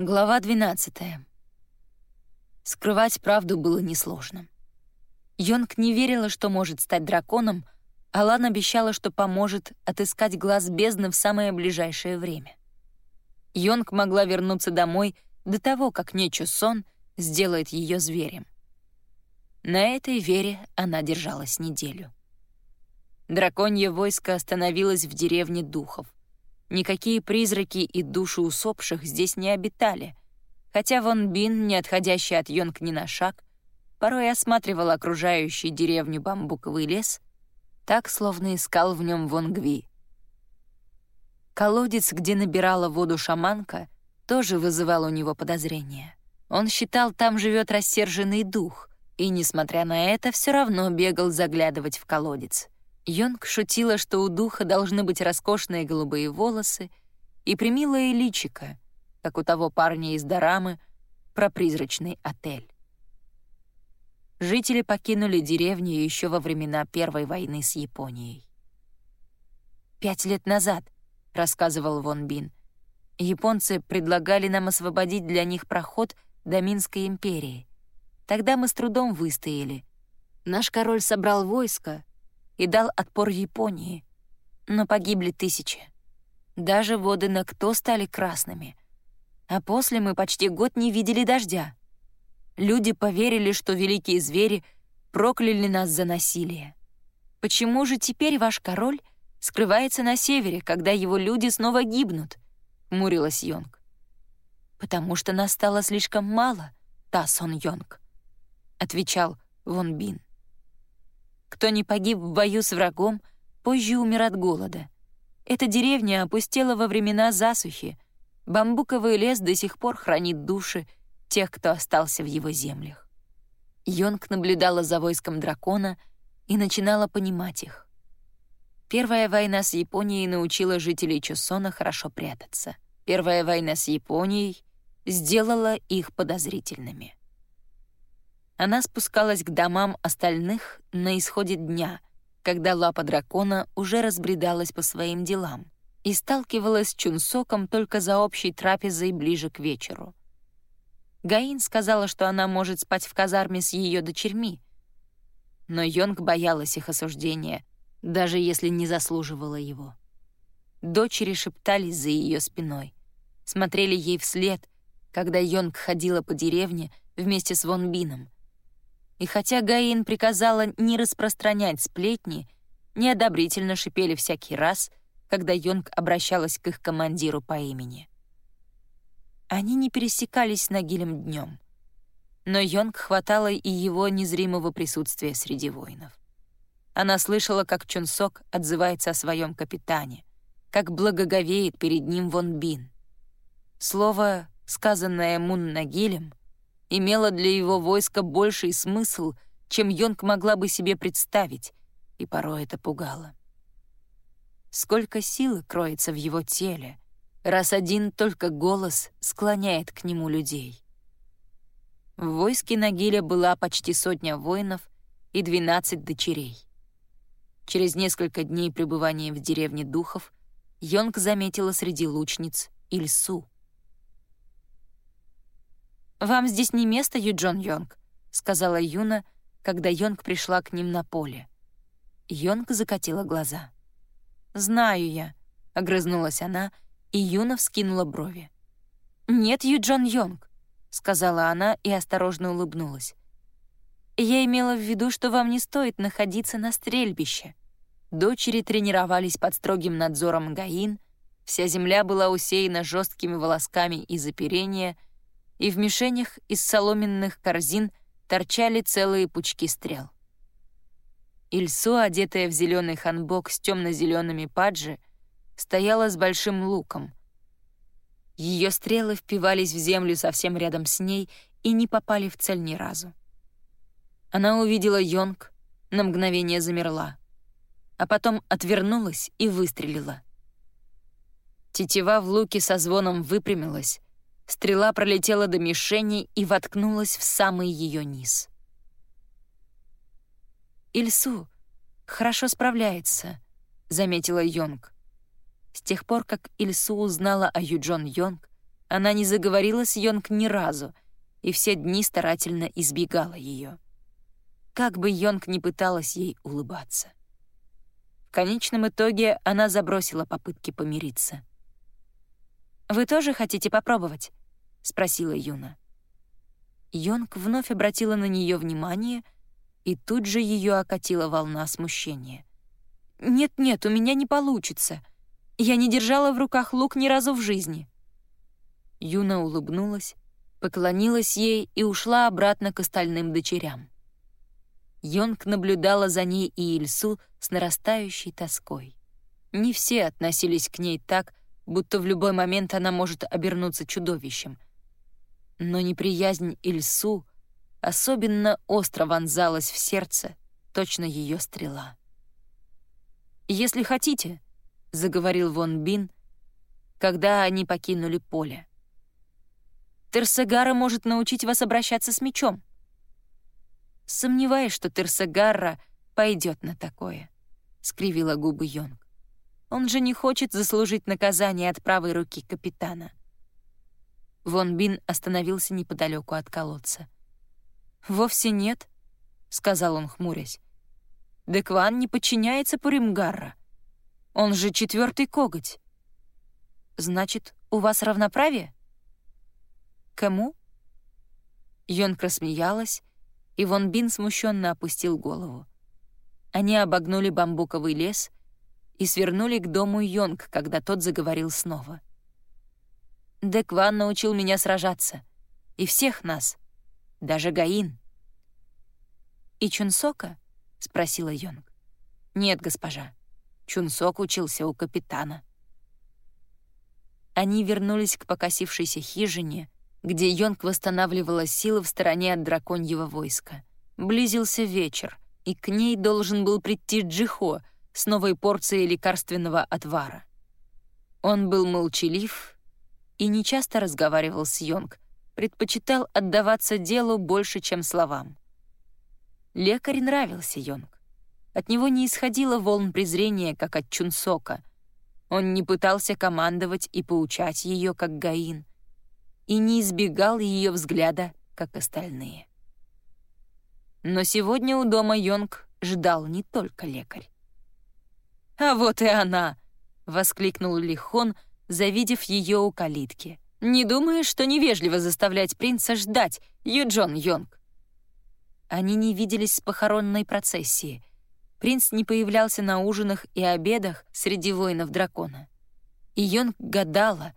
Глава 12. Скрывать правду было несложно. Йонг не верила, что может стать драконом, а Лан обещала, что поможет отыскать глаз бездны в самое ближайшее время. Йонг могла вернуться домой до того, как Нечу Сон сделает ее зверем. На этой вере она держалась неделю. Драконье войско остановилось в деревне духов. Никакие призраки и души усопших здесь не обитали, хотя Вон Бин, не отходящий от Йонг ни на шаг, порой осматривал окружающий деревню бамбуковый лес, так, словно искал в нем Вон Гви. Колодец, где набирала воду шаманка, тоже вызывал у него подозрения. Он считал, там живет рассерженный дух, и, несмотря на это, все равно бегал заглядывать в колодец — Йонг шутила, что у духа должны быть роскошные голубые волосы и примилое личико, как у того парня из Дорамы про призрачный отель. Жители покинули деревню еще во времена Первой войны с Японией. «Пять лет назад», — рассказывал Вон Бин, «японцы предлагали нам освободить для них проход до Минской империи. Тогда мы с трудом выстояли. Наш король собрал войско, и дал отпор Японии. Но погибли тысячи. Даже воды на кто стали красными. А после мы почти год не видели дождя. Люди поверили, что великие звери прокляли нас за насилие. Почему же теперь ваш король скрывается на севере, когда его люди снова гибнут?» — мурилась Йонг. «Потому что нас стало слишком мало, Тасон Йонг», — отвечал Вон Бин. Кто не погиб в бою с врагом, позже умер от голода. Эта деревня опустела во времена засухи. Бамбуковый лес до сих пор хранит души тех, кто остался в его землях. Йонг наблюдала за войском дракона и начинала понимать их. Первая война с Японией научила жителей Чосона хорошо прятаться. Первая война с Японией сделала их подозрительными. Она спускалась к домам остальных на исходе дня, когда лапа дракона уже разбредалась по своим делам, и сталкивалась с Чунсоком только за общей трапезой ближе к вечеру. Гаин сказала, что она может спать в казарме с ее дочерьми, но Йонг боялась их осуждения, даже если не заслуживала его. Дочери шептались за ее спиной, смотрели ей вслед, когда Йонг ходила по деревне вместе с Вон Бином — и хотя Гаин приказала не распространять сплетни, неодобрительно шипели всякий раз, когда Йонг обращалась к их командиру по имени. Они не пересекались с Нагилем днем, но Йонг хватало и его незримого присутствия среди воинов. Она слышала, как Чунсок отзывается о своем капитане, как благоговеет перед ним Вон Бин. Слово, сказанное Мун Нагилем, имела для его войска больший смысл, чем Йонг могла бы себе представить, и порой это пугало. Сколько силы кроется в его теле, раз один только голос склоняет к нему людей. В войске Нагиля была почти сотня воинов и 12 дочерей. Через несколько дней пребывания в деревне духов Йонг заметила среди лучниц Ильсу — «Вам здесь не место, Юджон Йонг», — сказала Юна, когда Йонг пришла к ним на поле. Йонг закатила глаза. «Знаю я», — огрызнулась она, и Юна вскинула брови. «Нет, Юджон Йонг», — сказала она и осторожно улыбнулась. «Я имела в виду, что вам не стоит находиться на стрельбище». Дочери тренировались под строгим надзором Гаин, вся земля была усеяна жесткими волосками из оперения — и в мишенях из соломенных корзин торчали целые пучки стрел. Ильсу, одетая в зеленый ханбок с темно-зелеными паджи, стояла с большим луком. Ее стрелы впивались в землю совсем рядом с ней и не попали в цель ни разу. Она увидела Йонг, на мгновение замерла, а потом отвернулась и выстрелила. Тетива в луке со звоном выпрямилась, Стрела пролетела до мишени и воткнулась в самый ее низ. «Ильсу хорошо справляется», — заметила Йонг. С тех пор, как Ильсу узнала о Юджон Йонг, Она не заговорила с Йонг ни разу и все дни старательно избегала ее. Как бы Йонг не пыталась ей улыбаться. В конечном итоге она забросила попытки помириться. «Вы тоже хотите попробовать?» — спросила Юна. Йонг вновь обратила на нее внимание, и тут же ее окатила волна смущения. «Нет-нет, у меня не получится. Я не держала в руках лук ни разу в жизни». Юна улыбнулась, поклонилась ей и ушла обратно к остальным дочерям. Йонг наблюдала за ней и Ильсу с нарастающей тоской. Не все относились к ней так, будто в любой момент она может обернуться чудовищем. Но неприязнь Ильсу особенно остро вонзалась в сердце, точно ее стрела. «Если хотите», — заговорил Вон Бин, когда они покинули поле. «Терсегара может научить вас обращаться с мечом». «Сомневаюсь, что Терсегарра пойдет на такое», — скривила губы Йонг. «Он же не хочет заслужить наказание от правой руки капитана». Вон Бин остановился неподалеку от колодца. «Вовсе нет», — сказал он, хмурясь. Декван не подчиняется Пуримгарра. Он же четвертый коготь. Значит, у вас равноправие? Кому? Йонг рассмеялась, и Вон Бин смущенно опустил голову. Они обогнули бамбуковый лес и свернули к дому Йонг, когда тот заговорил снова. «Декван научил меня сражаться. И всех нас. Даже Гаин». «И Чунсока?» — спросила Йонг. «Нет, госпожа. Чунсок учился у капитана». Они вернулись к покосившейся хижине, где Йонг восстанавливала силы в стороне от драконьего войска. Близился вечер, и к ней должен был прийти Джихо с новой порцией лекарственного отвара. Он был молчалив и нечасто разговаривал с Йонг, предпочитал отдаваться делу больше, чем словам. Лекарь нравился Йонг. От него не исходило волн презрения, как от Чунсока. Он не пытался командовать и поучать ее, как Гаин, и не избегал ее взгляда, как остальные. Но сегодня у дома Йонг ждал не только лекарь. «А вот и она!» — воскликнул Лихон, завидев ее у калитки. «Не думаешь, что невежливо заставлять принца ждать, Юджон Йонг?» Они не виделись с похоронной процессии. Принц не появлялся на ужинах и обедах среди воинов дракона. И Йонг гадала,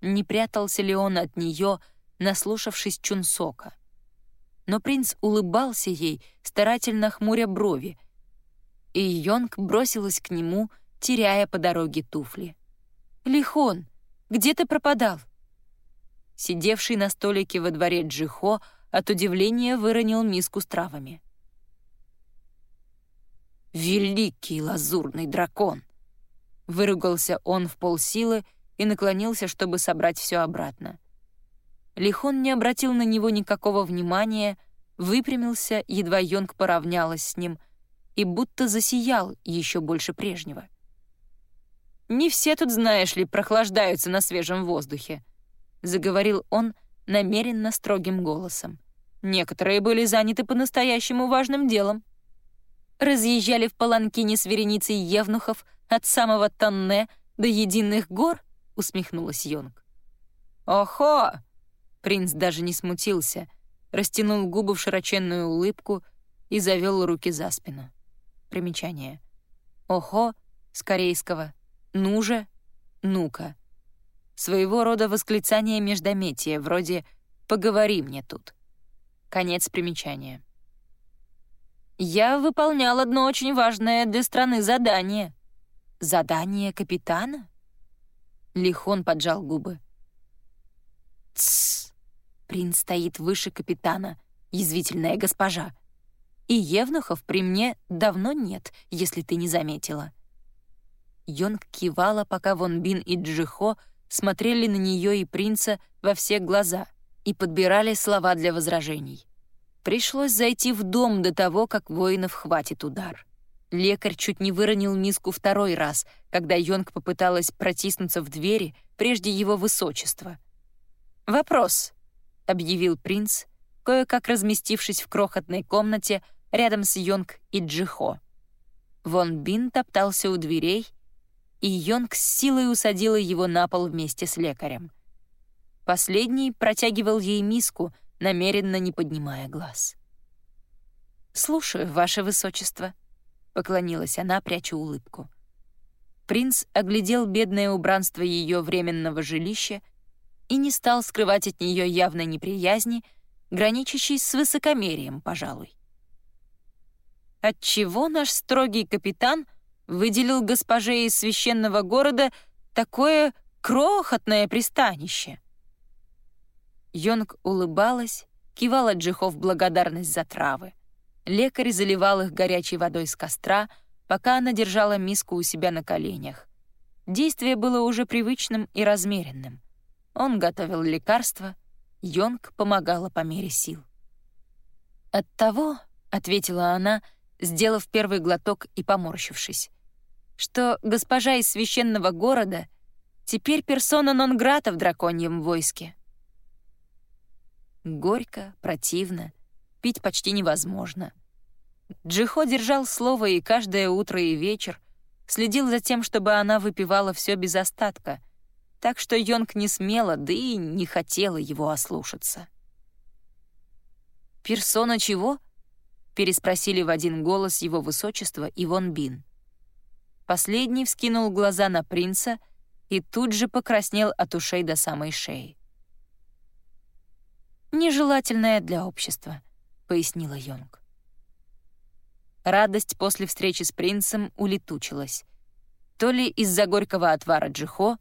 не прятался ли он от нее, наслушавшись Чунсока. Но принц улыбался ей, старательно хмуря брови, и Йонг бросилась к нему, теряя по дороге туфли. «Лихон, где ты пропадал?» Сидевший на столике во дворе Джихо от удивления выронил миску с травами. «Великий лазурный дракон!» Выругался он в полсилы и наклонился, чтобы собрать все обратно. Лихон не обратил на него никакого внимания, выпрямился, едва Йонг поравнялась с ним, и будто засиял еще больше прежнего. «Не все тут, знаешь ли, прохлаждаются на свежем воздухе», — заговорил он намеренно строгим голосом. Некоторые были заняты по-настоящему важным делом. Разъезжали в паланкине с вереницей евнухов от самого Танне до Единых гор, усмехнулась Йонг. «Охо!» Принц даже не смутился, растянул губы в широченную улыбку и завел руки за спину. Примечание. «Охо» с корейского «ну же», «ну-ка». Своего рода восклицание междометия, вроде «поговори мне тут». Конец примечания. Я выполнял одно очень важное для страны задание. Задание капитана? Лихон поджал губы. Тссс. Принц стоит выше капитана, язвительная госпожа. И евнухов при мне давно нет, если ты не заметила. Йонг кивала, пока Вон Бин и Джихо смотрели на нее и принца во все глаза — и подбирали слова для возражений. Пришлось зайти в дом до того, как воинов хватит удар. Лекарь чуть не выронил миску второй раз, когда Йонг попыталась протиснуться в двери прежде его высочества. «Вопрос», — объявил принц, кое-как разместившись в крохотной комнате рядом с Йонг и Джихо. Вон Бин топтался у дверей, и Йонг с силой усадила его на пол вместе с лекарем. Последний протягивал ей миску, намеренно не поднимая глаз. «Слушаю, ваше высочество», — поклонилась она, пряча улыбку. Принц оглядел бедное убранство ее временного жилища и не стал скрывать от нее явной неприязни, граничащей с высокомерием, пожалуй. Отчего наш строгий капитан выделил госпоже из священного города такое крохотное пристанище? Йонг улыбалась, кивала Джихов благодарность за травы. Лекарь заливал их горячей водой с костра, пока она держала миску у себя на коленях. Действие было уже привычным и размеренным. Он готовил лекарства, Йонг помогала по мере сил. «Оттого», — ответила она, сделав первый глоток и поморщившись, что госпожа из священного города теперь персона нон-грата в драконьем войске. Горько, противно, пить почти невозможно. Джихо держал слово и каждое утро и вечер следил за тем, чтобы она выпивала все без остатка, так что Йонг не смела, да и не хотела его ослушаться. «Персона чего?» — переспросили в один голос его высочества и Бин. Последний вскинул глаза на принца и тут же покраснел от ушей до самой шеи. «Нежелательное для общества», — пояснила Йонг. Радость после встречи с принцем улетучилась. То ли из-за горького отвара Джихо,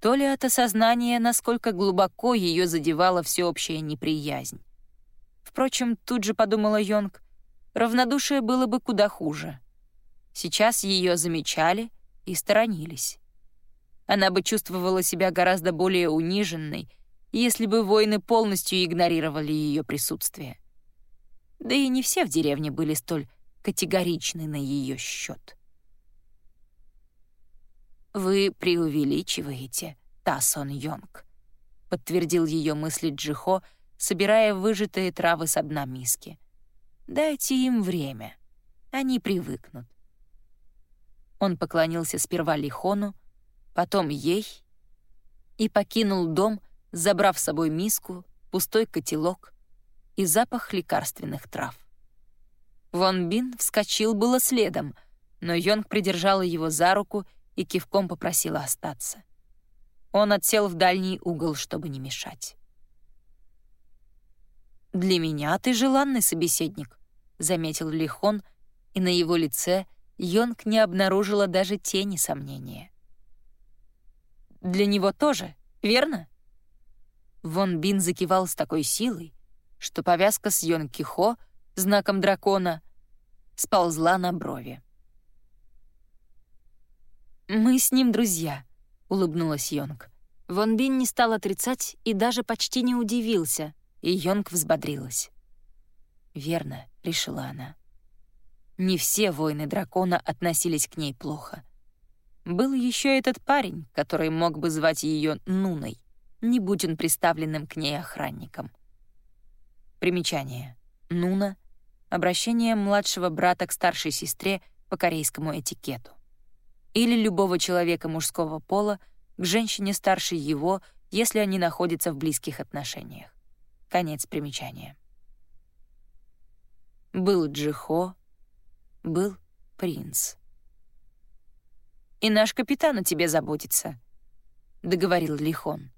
то ли от осознания, насколько глубоко ее задевала всеобщая неприязнь. Впрочем, тут же подумала Йонг, равнодушие было бы куда хуже. Сейчас ее замечали и сторонились. Она бы чувствовала себя гораздо более униженной, если бы воины полностью игнорировали ее присутствие. Да и не все в деревне были столь категоричны на ее счет. «Вы преувеличиваете, Тасон Йонг», — подтвердил ее мысли Джихо, собирая выжатые травы с дна миски. «Дайте им время. Они привыкнут». Он поклонился сперва Лихону, потом ей и покинул дом, забрав с собой миску, пустой котелок и запах лекарственных трав. Вон Бин вскочил было следом, но Йонг придержала его за руку и кивком попросила остаться. Он отсел в дальний угол, чтобы не мешать. «Для меня ты желанный собеседник», — заметил Лихон, и на его лице Йонг не обнаружила даже тени сомнения. «Для него тоже, верно?» Вон Бин закивал с такой силой, что повязка с Йон Кихо, знаком дракона, сползла на брови. «Мы с ним друзья», — улыбнулась Йонг. Вон Бин не стал отрицать и даже почти не удивился, и Йонг взбодрилась. «Верно», — решила она. Не все воины дракона относились к ней плохо. Был еще этот парень, который мог бы звать ее Нуной, не будь он приставленным к ней охранником. Примечание. Нуна — обращение младшего брата к старшей сестре по корейскому этикету. Или любого человека мужского пола к женщине старше его, если они находятся в близких отношениях. Конец примечания. Был Джихо, был принц. «И наш капитан о тебе заботится», — договорил Лихон.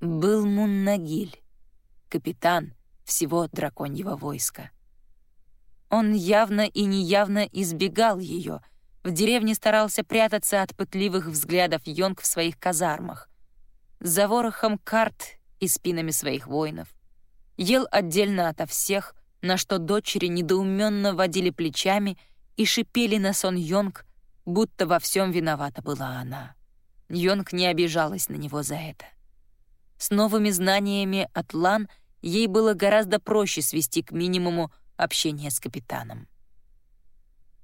Был Муннагиль капитан всего драконьего войска. Он явно и неявно избегал ее, в деревне старался прятаться от пытливых взглядов Йонг в своих казармах, за ворохом карт и спинами своих воинов. Ел отдельно ото всех, на что дочери недоуменно водили плечами и шипели на сон Йонг, будто во всем виновата была она. Йонг не обижалась на него за это. С новыми знаниями от Лан — ей было гораздо проще свести к минимуму общение с капитаном.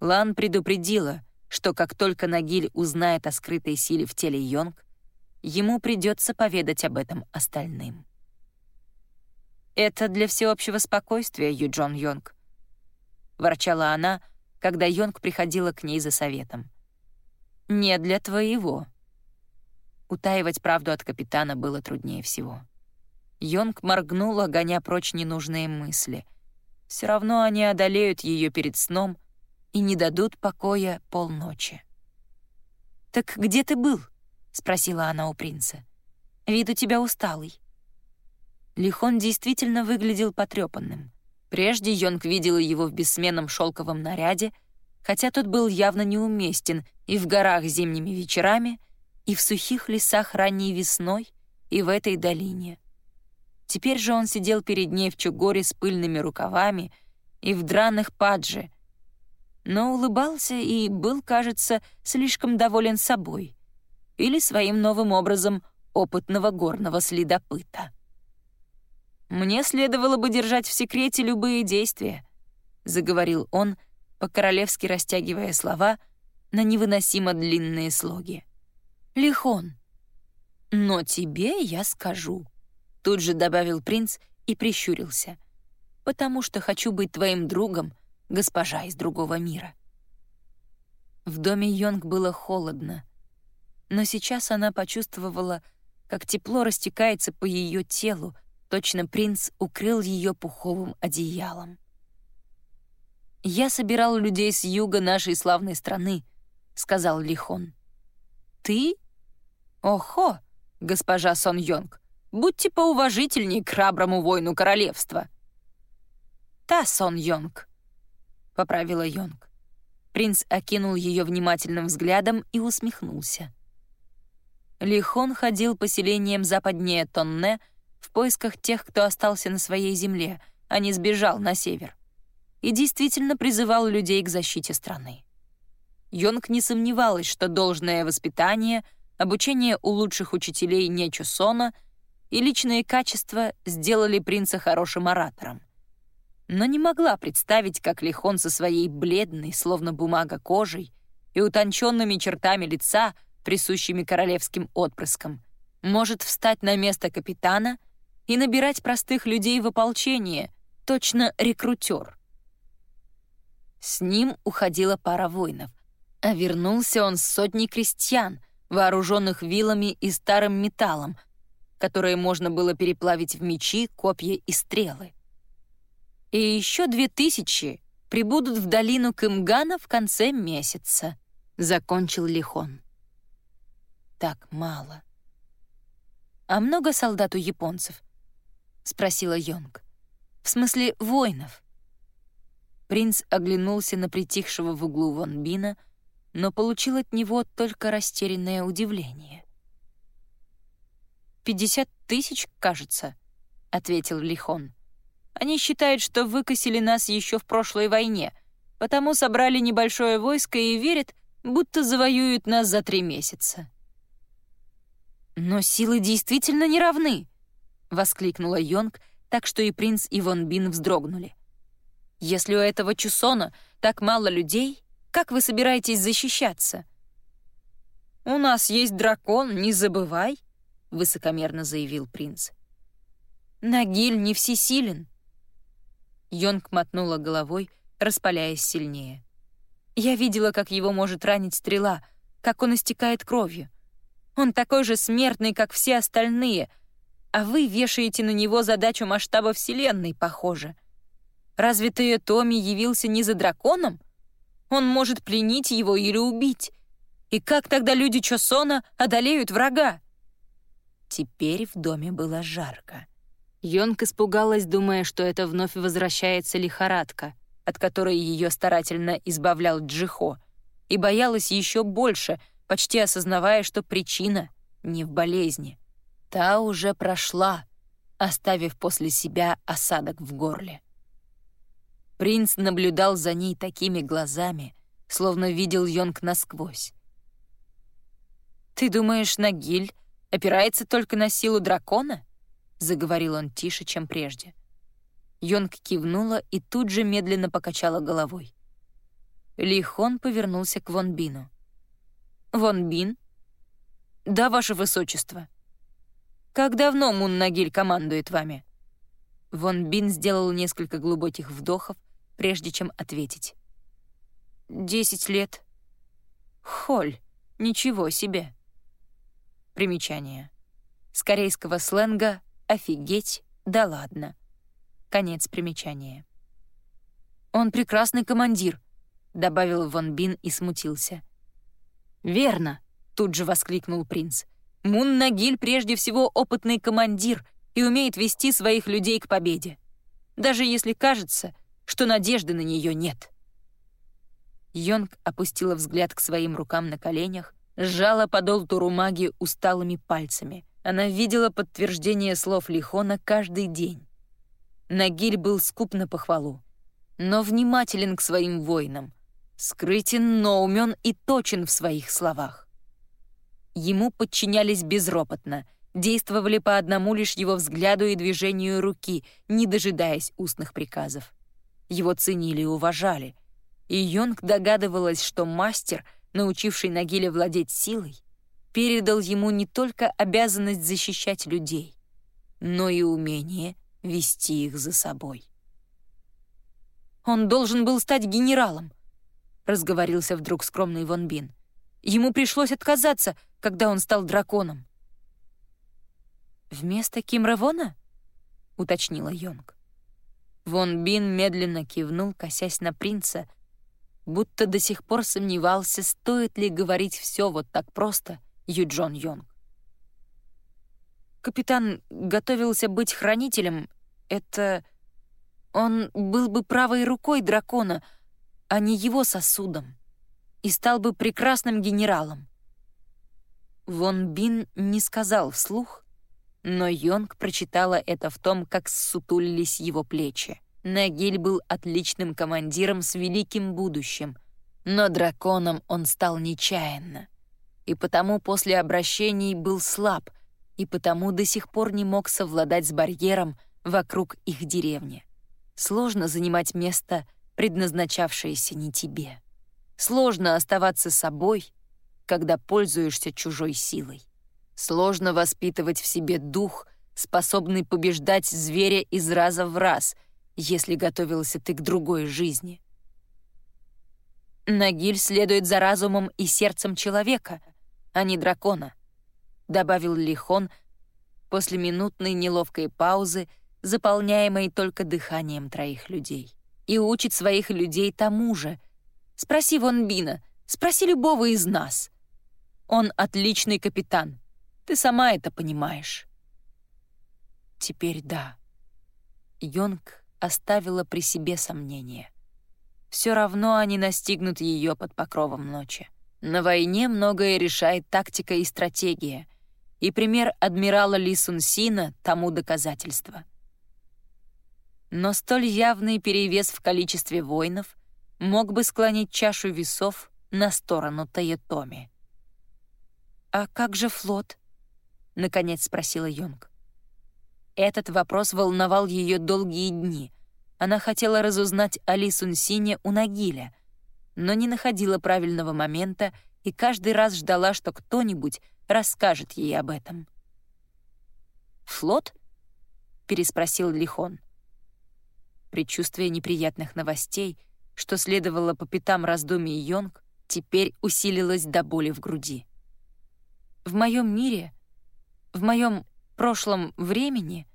Лан предупредила, что как только Нагиль узнает о скрытой силе в теле Йонг, ему придется поведать об этом остальным. «Это для всеобщего спокойствия, Юджон Йонг», — ворчала она, когда Йонг приходила к ней за советом. «Не для твоего». Утаивать правду от капитана было труднее всего. Йонг моргнула, гоня прочь ненужные мысли. Все равно они одолеют ее перед сном и не дадут покоя полночи. «Так где ты был?» — спросила она у принца. «Вид у тебя усталый». Лихон действительно выглядел потрепанным. Прежде Йонг видела его в бессменном шелковом наряде, хотя тот был явно неуместен и в горах зимними вечерами, и в сухих лесах ранней весной, и в этой долине. Теперь же он сидел перед ней в чугоре с пыльными рукавами и в драных падже, но улыбался и был, кажется, слишком доволен собой или своим новым образом опытного горного следопыта. «Мне следовало бы держать в секрете любые действия», — заговорил он, по-королевски растягивая слова на невыносимо длинные слоги. «Лихон, но тебе я скажу», — тут же добавил принц и прищурился, «потому что хочу быть твоим другом, госпожа из другого мира». В доме Йонг было холодно, но сейчас она почувствовала, как тепло растекается по ее телу, Точно принц укрыл ее пуховым одеялом. «Я собирал людей с юга нашей славной страны», — сказал Лихон. «Ты? Охо, госпожа Сон Йонг, будьте поуважительней к храброму воину королевства». «Та Сон Йонг», — поправила Йонг. Принц окинул ее внимательным взглядом и усмехнулся. Лихон ходил поселением западнее Тонне — в поисках тех, кто остался на своей земле, а не сбежал на север. И действительно призывал людей к защите страны. Йонг не сомневалась, что должное воспитание, обучение у лучших учителей Нечусона и личные качества сделали принца хорошим оратором. Но не могла представить, как Лихон со своей бледной, словно бумага кожей, и утонченными чертами лица, присущими королевским отпрыскам, может встать на место капитана — и набирать простых людей в ополчение, точно рекрутер. С ним уходила пара воинов, а вернулся он с сотней крестьян, вооруженных вилами и старым металлом, которые можно было переплавить в мечи, копья и стрелы. И еще две тысячи прибудут в долину Кымгана в конце месяца, закончил Лихон. Так мало. А много солдат у японцев? — спросила Йонг. «В смысле воинов?» Принц оглянулся на притихшего в углу Вон Бина, но получил от него только растерянное удивление. «Пятьдесят тысяч, кажется», — ответил Лихон. «Они считают, что выкосили нас еще в прошлой войне, потому собрали небольшое войско и верят, будто завоюют нас за три месяца». «Но силы действительно не равны», воскликнула Йонг, так что и принц и Вон Бин вздрогнули. «Если у этого Чусона так мало людей, как вы собираетесь защищаться?» «У нас есть дракон, не забывай», — высокомерно заявил принц. «Нагиль не всесилен». Йонг мотнула головой, распаляясь сильнее. «Я видела, как его может ранить стрела, как он истекает кровью. Он такой же смертный, как все остальные — а вы вешаете на него задачу масштаба Вселенной, похоже. Разве Тойотоми явился не за драконом? Он может пленить его или убить. И как тогда люди Чосона одолеют врага? Теперь в доме было жарко. Йонг испугалась, думая, что это вновь возвращается лихорадка, от которой ее старательно избавлял Джихо, и боялась еще больше, почти осознавая, что причина не в болезни. Та уже прошла, оставив после себя осадок в горле. Принц наблюдал за ней такими глазами, словно видел Йонг насквозь. «Ты думаешь, Нагиль опирается только на силу дракона?» — заговорил он тише, чем прежде. Йонг кивнула и тут же медленно покачала головой. Ли Хон повернулся к Вон Бину. «Вон Бин, «Да, ваше высочество». «Как давно Мун Нагиль командует вами?» Вон Бин сделал несколько глубоких вдохов, прежде чем ответить. «Десять лет». «Холь, ничего себе». Примечание. С корейского сленга «офигеть, да ладно». Конец примечания. «Он прекрасный командир», — добавил Вон Бин и смутился. «Верно», — тут же воскликнул принц. «Мун Нагиль прежде всего опытный командир и умеет вести своих людей к победе, даже если кажется, что надежды на нее нет». Йонг опустила взгляд к своим рукам на коленях, сжала подол турумаги усталыми пальцами. Она видела подтверждение слов Лихона каждый день. Нагиль был скуп на похвалу, но внимателен к своим воинам, скрытен, но умен и точен в своих словах. Ему подчинялись безропотно, действовали по одному лишь его взгляду и движению руки, не дожидаясь устных приказов. Его ценили и уважали, и Йонг догадывалась, что мастер, научивший Нагиле владеть силой, передал ему не только обязанность защищать людей, но и умение вести их за собой. «Он должен был стать генералом», — разговорился вдруг скромный Вон Бин. «Ему пришлось отказаться, когда он стал драконом». «Вместо Ким Равона?» — уточнила Йонг. Вон Бин медленно кивнул, косясь на принца, будто до сих пор сомневался, стоит ли говорить все вот так просто Юджон Йонг. Капитан готовился быть хранителем. Это... Он был бы правой рукой дракона, а не его сосудом, и стал бы прекрасным генералом. Вон Бин не сказал вслух, но Йонг прочитала это в том, как ссутулились его плечи. Нагиль был отличным командиром с великим будущим, но драконом он стал нечаянно. И потому после обращений был слаб, и потому до сих пор не мог совладать с барьером вокруг их деревни. Сложно занимать место, предназначавшееся не тебе. Сложно оставаться собой, когда пользуешься чужой силой. Сложно воспитывать в себе дух, способный побеждать зверя из раза в раз, если готовился ты к другой жизни. Нагиль следует за разумом и сердцем человека, а не дракона, добавил Лихон после минутной неловкой паузы, заполняемой только дыханием троих людей. И учит своих людей тому же. Спроси Вон Бина, спроси любого из нас. Он отличный капитан. Ты сама это понимаешь. Теперь да. Йонг оставила при себе сомнения. Все равно они настигнут ее под покровом ночи. На войне многое решает тактика и стратегия, и пример адмирала Ли Сун Сина тому доказательство. Но столь явный перевес в количестве воинов мог бы склонить чашу весов на сторону Тойотоми. «А как же флот?» — наконец спросила Йонг. Этот вопрос волновал ее долгие дни. Она хотела разузнать о Ли Сунсине у Нагиля, но не находила правильного момента и каждый раз ждала, что кто-нибудь расскажет ей об этом. «Флот?» — переспросил Лихон. Предчувствие неприятных новостей, что следовало по пятам раздумий Йонг, теперь усилилось до боли в груди. В моем мире, в моем прошлом времени,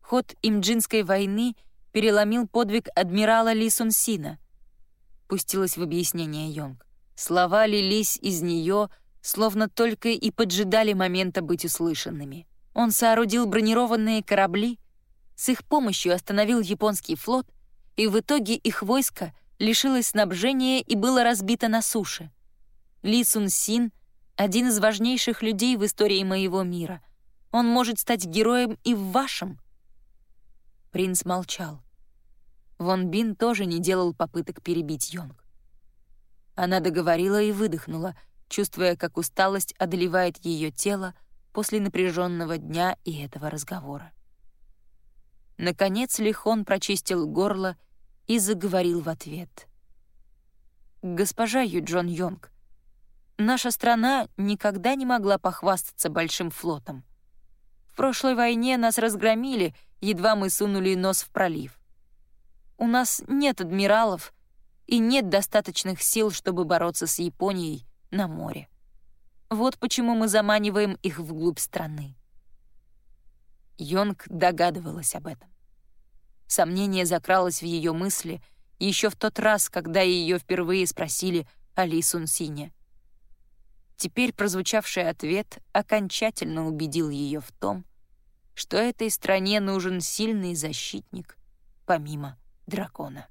ход имджинской войны переломил подвиг адмирала Ли Сунсина. Пустилась в объяснение Йонг. Слова лились из нее, словно только и поджидали момента быть услышанными. Он соорудил бронированные корабли, с их помощью остановил японский флот, и в итоге их войско лишилось снабжения и было разбито на суше. Ли Сун Син — один из важнейших людей в истории моего мира. Он может стать героем и в вашем. Принц молчал. Вон Бин тоже не делал попыток перебить Йонг. Она договорила и выдохнула, чувствуя, как усталость одолевает ее тело после напряженного дня и этого разговора. Наконец Лихон прочистил горло и заговорил в ответ. «Госпожа Юджон Йонг, Наша страна никогда не могла похвастаться большим флотом. В прошлой войне нас разгромили, едва мы сунули нос в пролив. У нас нет адмиралов и нет достаточных сил, чтобы бороться с Японией на море. Вот почему мы заманиваем их вглубь страны. Йонг догадывалась об этом. Сомнение закралось в ее мысли еще в тот раз, когда ее впервые спросили о Ли Сун. Теперь прозвучавший ответ окончательно убедил ее в том, что этой стране нужен сильный защитник помимо дракона.